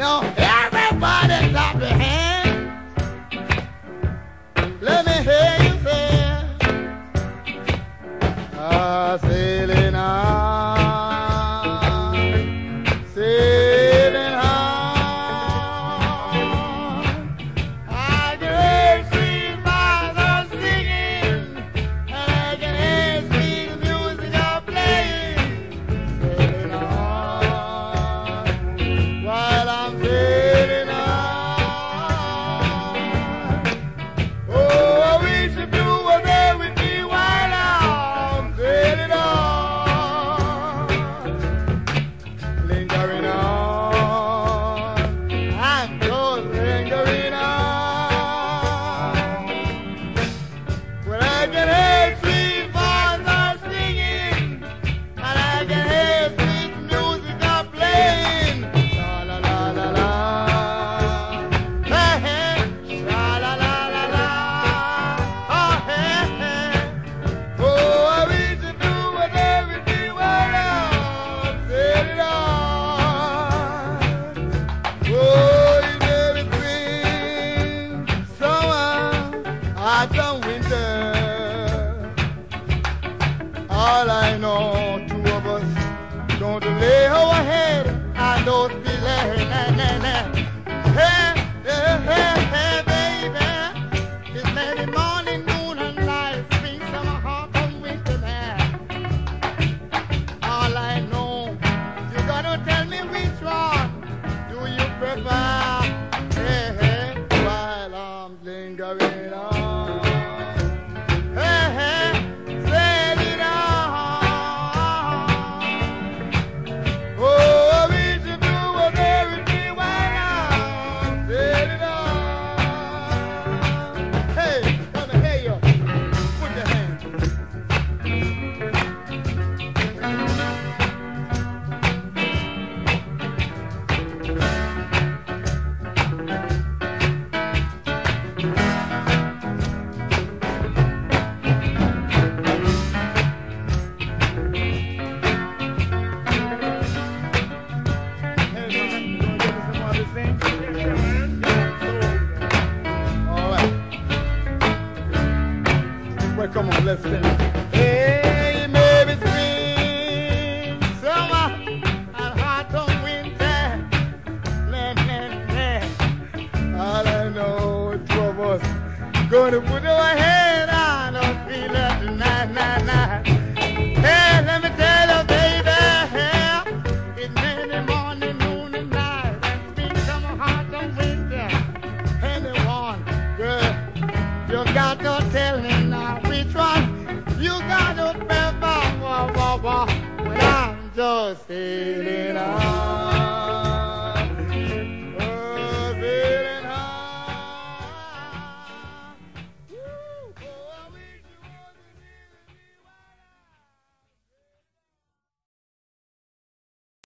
No. autumn, winter. All I know, two of us don't lay our head and those be laying. Well, come on, let's finish. Hey, maybe spring, summer, and hot on winter. Nah, nah, nah. All I know, two of gonna put our head on our feet tonight, nah, nah. Hey, let me tell you, baby, many morning, noon, and night, summer, winter. Anyone, girl, you got to tell me one you